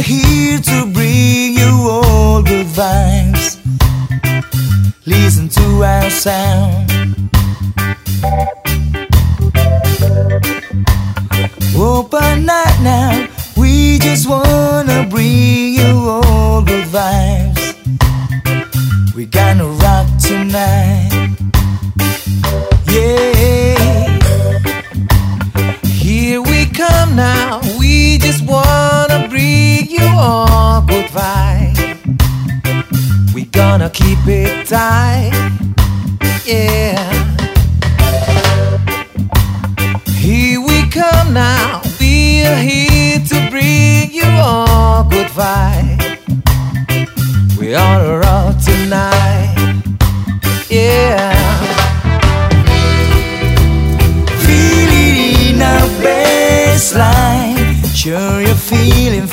here to bring you all good vibes. Listen to our sound. Open night now. We just wanna bring you all good vibes. We gonna rock tonight. Gonna keep it tight. Yeah. Here we come now. We are here to bring you all good vibes. We are all tonight. Yeah. Feel it in our bassline. Sure, you're feeling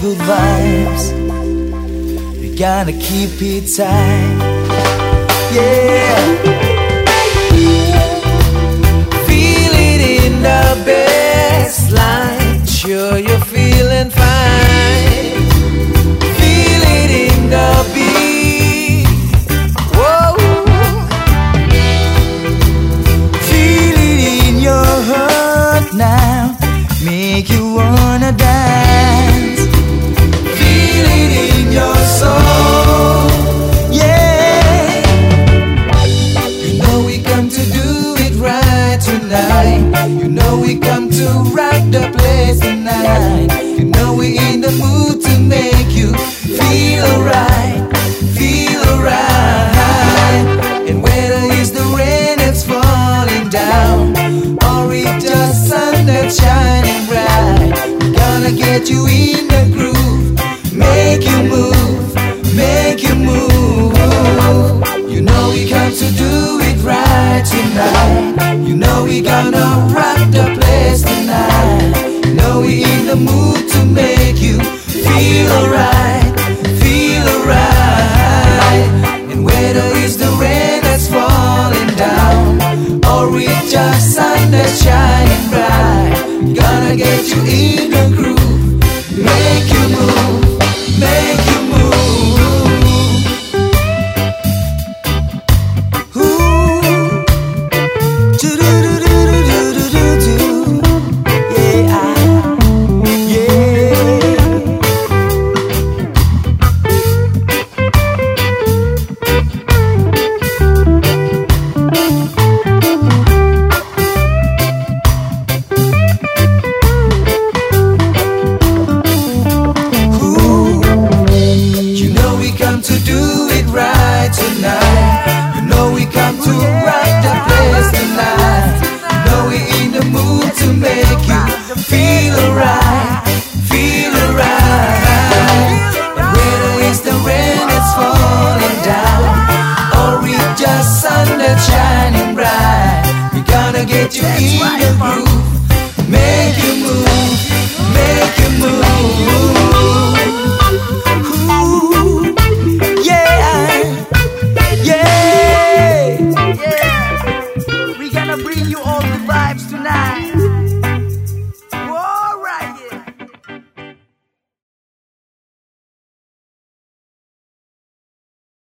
good vibes. We gotta keep it tight. Yeah. Feel it in the bassline. Sure, you're feeling fine. Feel it in the beat. Whoa. Feel it in your heart now. Make you wanna dance. With your sun that's shining bright. Gonna get you in the groove, make Feel alright, feel alright. And whether it's the rain that's falling down, or it's just sun that's shining bright, we gonna get you that's in the groove. Make you move, make you move. Ooh, yeah, yeah. Yeah, we gonna bring you all the vibes tonight.